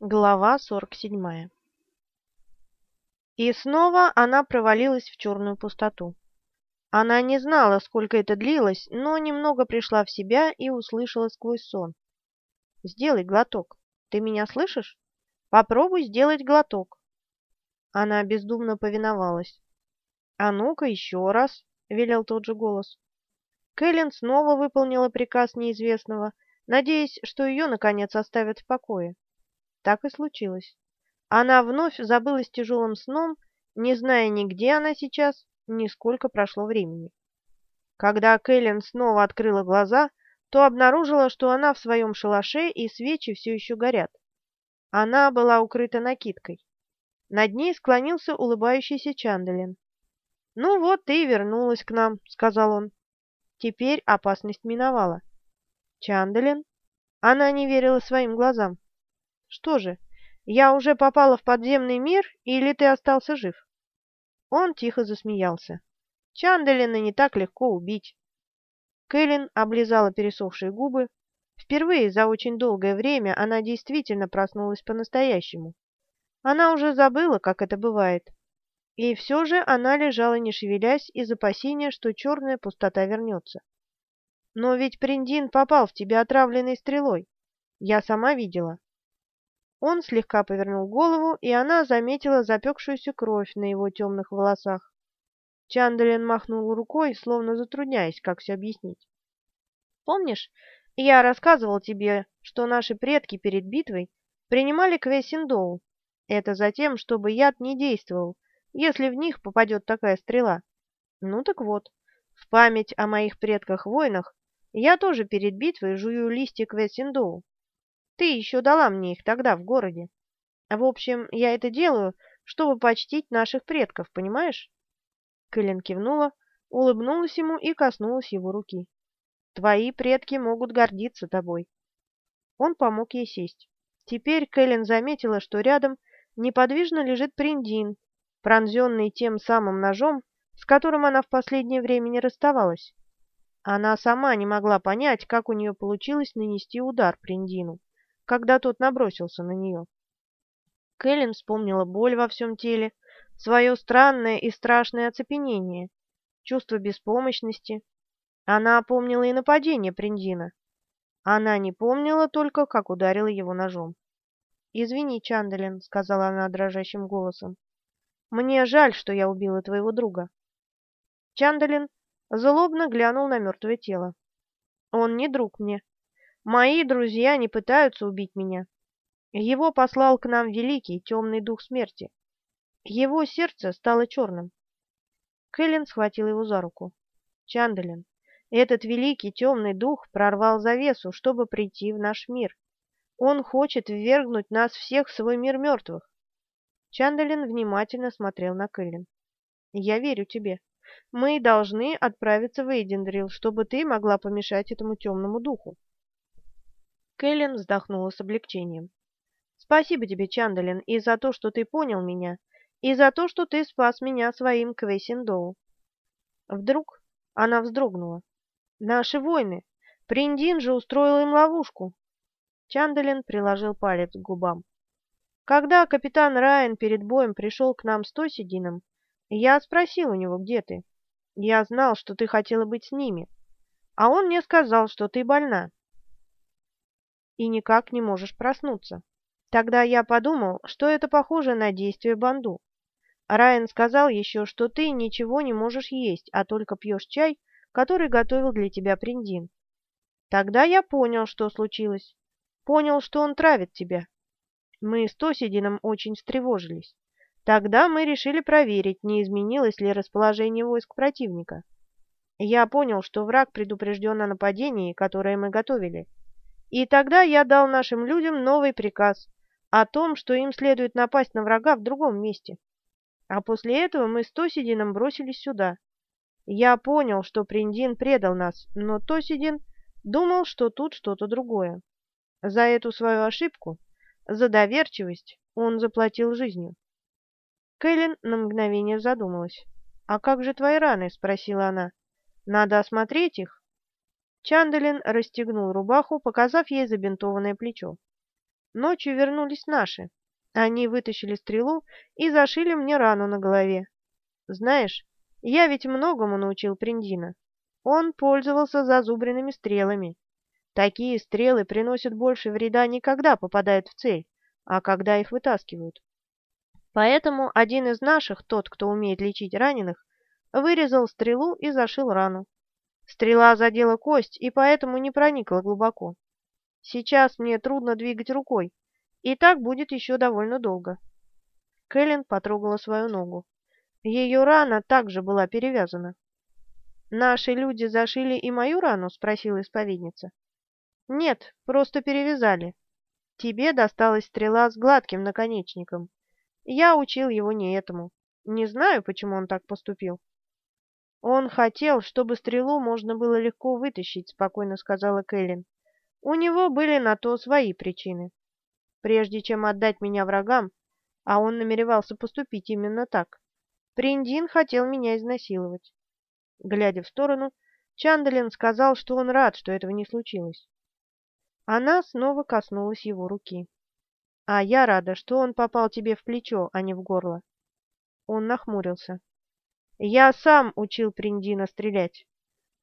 Глава 47 И снова она провалилась в черную пустоту. Она не знала, сколько это длилось, но немного пришла в себя и услышала сквозь сон. «Сделай глоток. Ты меня слышишь? Попробуй сделать глоток». Она бездумно повиновалась. «А ну-ка еще раз», — велел тот же голос. Кэлен снова выполнила приказ неизвестного, надеясь, что ее, наконец, оставят в покое. Так и случилось. Она вновь забылась тяжелым сном, не зная ни где она сейчас, ни сколько прошло времени. Когда Кэлен снова открыла глаза, то обнаружила, что она в своем шалаше и свечи все еще горят. Она была укрыта накидкой. Над ней склонился улыбающийся Чандалин. «Ну вот ты и вернулась к нам», — сказал он. Теперь опасность миновала. «Чандалин?» Она не верила своим глазам. Что же, я уже попала в подземный мир, или ты остался жив? Он тихо засмеялся. Чандалина не так легко убить. Кэлен облизала пересохшие губы. Впервые за очень долгое время она действительно проснулась по-настоящему. Она уже забыла, как это бывает. И все же она лежала не шевелясь из опасения, что черная пустота вернется. Но ведь Приндин попал в тебя отравленной стрелой. Я сама видела. Он слегка повернул голову, и она заметила запекшуюся кровь на его темных волосах. Чандалин махнул рукой, словно затрудняясь, как все объяснить. «Помнишь, я рассказывал тебе, что наши предки перед битвой принимали квесиндоу. Это затем, чтобы яд не действовал, если в них попадет такая стрела. Ну так вот, в память о моих предках-воинах я тоже перед битвой жую листья квесиндоу. Ты еще дала мне их тогда в городе. В общем, я это делаю, чтобы почтить наших предков, понимаешь?» Кэлен кивнула, улыбнулась ему и коснулась его руки. «Твои предки могут гордиться тобой». Он помог ей сесть. Теперь Кэлен заметила, что рядом неподвижно лежит Приндин, пронзенный тем самым ножом, с которым она в последнее время не расставалась. Она сама не могла понять, как у нее получилось нанести удар Приндину когда тот набросился на нее. Кэлен вспомнила боль во всем теле, свое странное и страшное оцепенение, чувство беспомощности. Она помнила и нападение Приндина. Она не помнила только, как ударила его ножом. «Извини, Чандалин», — сказала она дрожащим голосом. «Мне жаль, что я убила твоего друга». Чандалин злобно глянул на мертвое тело. «Он не друг мне. Мои друзья не пытаются убить меня. Его послал к нам великий темный дух смерти. Его сердце стало черным. Кэлен схватил его за руку. Чандалин, этот великий темный дух прорвал завесу, чтобы прийти в наш мир. Он хочет ввергнуть нас всех в свой мир мертвых. Чандалин внимательно смотрел на Кэлен. «Я верю тебе. Мы должны отправиться в Эйдендрил, чтобы ты могла помешать этому темному духу. Кэлен вздохнула с облегчением. «Спасибо тебе, Чандалин, и за то, что ты понял меня, и за то, что ты спас меня своим Квесиндоу». Вдруг она вздрогнула. «Наши войны! Приндин же устроил им ловушку!» Чандалин приложил палец к губам. «Когда капитан Райан перед боем пришел к нам с Тосидином, я спросил у него, где ты. Я знал, что ты хотела быть с ними. А он мне сказал, что ты больна и никак не можешь проснуться. Тогда я подумал, что это похоже на действие банду. Райан сказал еще, что ты ничего не можешь есть, а только пьешь чай, который готовил для тебя Приндин. Тогда я понял, что случилось. Понял, что он травит тебя. Мы с Тосидином очень встревожились. Тогда мы решили проверить, не изменилось ли расположение войск противника. Я понял, что враг предупрежден о нападении, которое мы готовили. И тогда я дал нашим людям новый приказ о том, что им следует напасть на врага в другом месте. А после этого мы с Тосидином бросились сюда. Я понял, что Приндин предал нас, но Тосидин думал, что тут что-то другое. За эту свою ошибку, за доверчивость, он заплатил жизнью. Кэлен на мгновение задумалась. «А как же твои раны?» — спросила она. «Надо осмотреть их?» Чандалин расстегнул рубаху, показав ей забинтованное плечо. Ночью вернулись наши. Они вытащили стрелу и зашили мне рану на голове. Знаешь, я ведь многому научил Приндина. Он пользовался зазубренными стрелами. Такие стрелы приносят больше вреда не когда попадают в цель, а когда их вытаскивают. Поэтому один из наших, тот, кто умеет лечить раненых, вырезал стрелу и зашил рану. Стрела задела кость и поэтому не проникла глубоко. Сейчас мне трудно двигать рукой, и так будет еще довольно долго. Кэлен потрогала свою ногу. Ее рана также была перевязана. «Наши люди зашили и мою рану?» — спросила исповедница. «Нет, просто перевязали. Тебе досталась стрела с гладким наконечником. Я учил его не этому. Не знаю, почему он так поступил». «Он хотел, чтобы стрелу можно было легко вытащить», — спокойно сказала Кэлен. «У него были на то свои причины. Прежде чем отдать меня врагам, а он намеревался поступить именно так, Приндин хотел меня изнасиловать». Глядя в сторону, Чандалин сказал, что он рад, что этого не случилось. Она снова коснулась его руки. «А я рада, что он попал тебе в плечо, а не в горло». Он нахмурился. Я сам учил Приндина стрелять.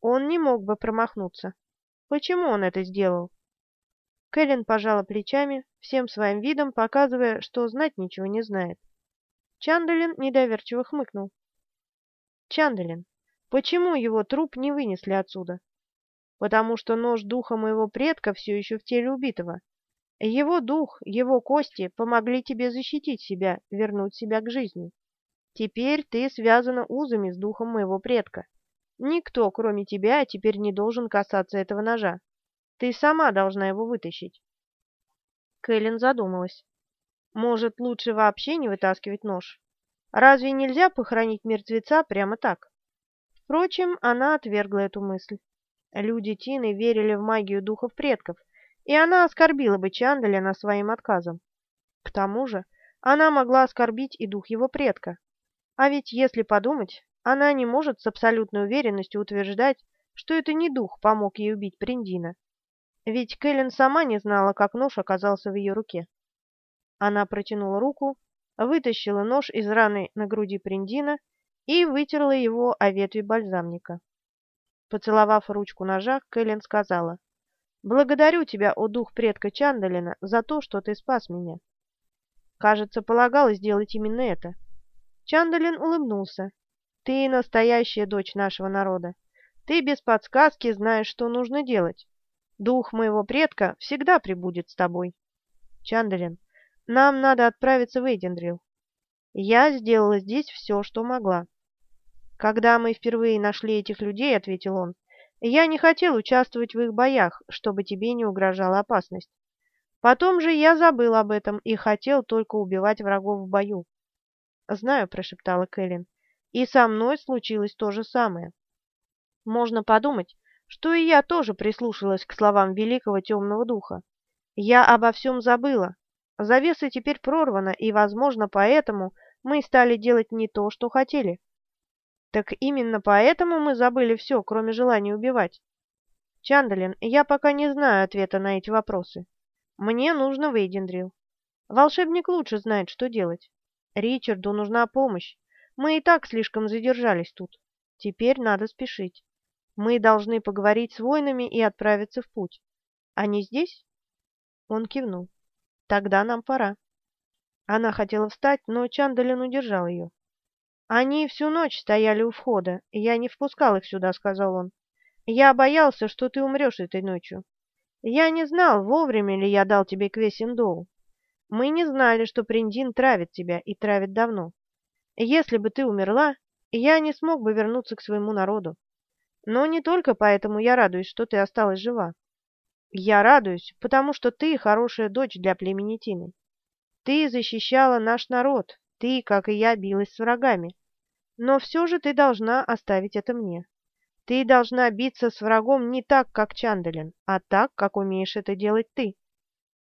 Он не мог бы промахнуться. Почему он это сделал? Кэлен пожала плечами, всем своим видом показывая, что знать ничего не знает. Чандалин недоверчиво хмыкнул. Чандалин, почему его труп не вынесли отсюда? Потому что нож духа моего предка все еще в теле убитого. Его дух, его кости помогли тебе защитить себя, вернуть себя к жизни. Теперь ты связана узами с духом моего предка. Никто, кроме тебя, теперь не должен касаться этого ножа. Ты сама должна его вытащить. Кэлен задумалась. Может, лучше вообще не вытаскивать нож? Разве нельзя похоронить мертвеца прямо так? Впрочем, она отвергла эту мысль. Люди Тины верили в магию духов предков, и она оскорбила бы Чандаля своим отказом. К тому же она могла оскорбить и дух его предка, а ведь, если подумать, она не может с абсолютной уверенностью утверждать, что это не дух помог ей убить Приндина. Ведь Кэлен сама не знала, как нож оказался в ее руке. Она протянула руку, вытащила нож из раны на груди Приндина и вытерла его о ветви бальзамника. Поцеловав ручку ножа, Кэлен сказала, «Благодарю тебя, о дух предка Чандалина, за то, что ты спас меня». Кажется, полагалось сделать именно это. Чандалин улыбнулся. «Ты настоящая дочь нашего народа. Ты без подсказки знаешь, что нужно делать. Дух моего предка всегда прибудет с тобой. Чандалин, нам надо отправиться в Эйдендрил. Я сделала здесь все, что могла. Когда мы впервые нашли этих людей, — ответил он, — я не хотел участвовать в их боях, чтобы тебе не угрожала опасность. Потом же я забыл об этом и хотел только убивать врагов в бою. «Знаю», — прошептала Кэлен, — «и со мной случилось то же самое». Можно подумать, что и я тоже прислушалась к словам великого темного духа. Я обо всем забыла. Завеса теперь прорвана, и, возможно, поэтому мы стали делать не то, что хотели. Так именно поэтому мы забыли все, кроме желания убивать. Чандалин, я пока не знаю ответа на эти вопросы. Мне нужно в Эйдендрил. Волшебник лучше знает, что делать. Ричарду нужна помощь. Мы и так слишком задержались тут. Теперь надо спешить. Мы должны поговорить с воинами и отправиться в путь. Они здесь?» Он кивнул. «Тогда нам пора». Она хотела встать, но Чандалин удержал ее. «Они всю ночь стояли у входа, я не впускал их сюда», — сказал он. «Я боялся, что ты умрешь этой ночью. Я не знал, вовремя ли я дал тебе Квесиндоу. Мы не знали, что Приндин травит тебя и травит давно. Если бы ты умерла, я не смог бы вернуться к своему народу. Но не только поэтому я радуюсь, что ты осталась жива. Я радуюсь, потому что ты хорошая дочь для племени Тины. Ты защищала наш народ, ты, как и я, билась с врагами. Но все же ты должна оставить это мне. Ты должна биться с врагом не так, как Чандалин, а так, как умеешь это делать ты.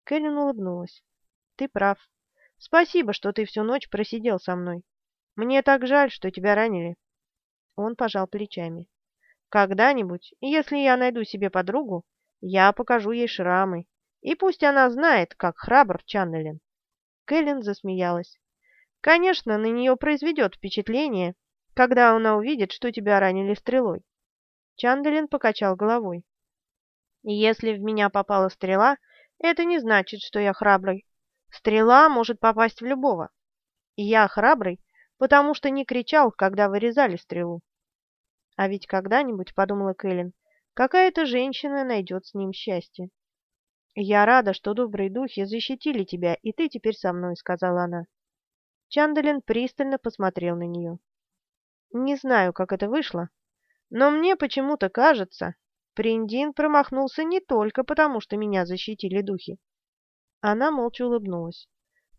Кэлен улыбнулась. Ты прав. Спасибо, что ты всю ночь просидел со мной. Мне так жаль, что тебя ранили. Он пожал плечами. Когда-нибудь, если я найду себе подругу, я покажу ей шрамы, И пусть она знает, как храбр Чаннелин. Кэлен засмеялась. Конечно, на нее произведет впечатление, когда она увидит, что тебя ранили стрелой. Чанделин покачал головой. Если в меня попала стрела, это не значит, что я храбрый. Стрела может попасть в любого. И я храбрый, потому что не кричал, когда вырезали стрелу. А ведь когда-нибудь, — подумала Кэлен, — какая-то женщина найдет с ним счастье. «Я рада, что добрые духи защитили тебя, и ты теперь со мной», — сказала она. Чандалин пристально посмотрел на нее. «Не знаю, как это вышло, но мне почему-то кажется, Приндин промахнулся не только потому, что меня защитили духи». Она молча улыбнулась,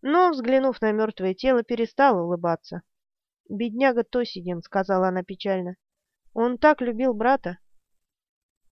но, взглянув на мертвое тело, перестала улыбаться. «Бедняга Тосидин», — сказала она печально. «Он так любил брата.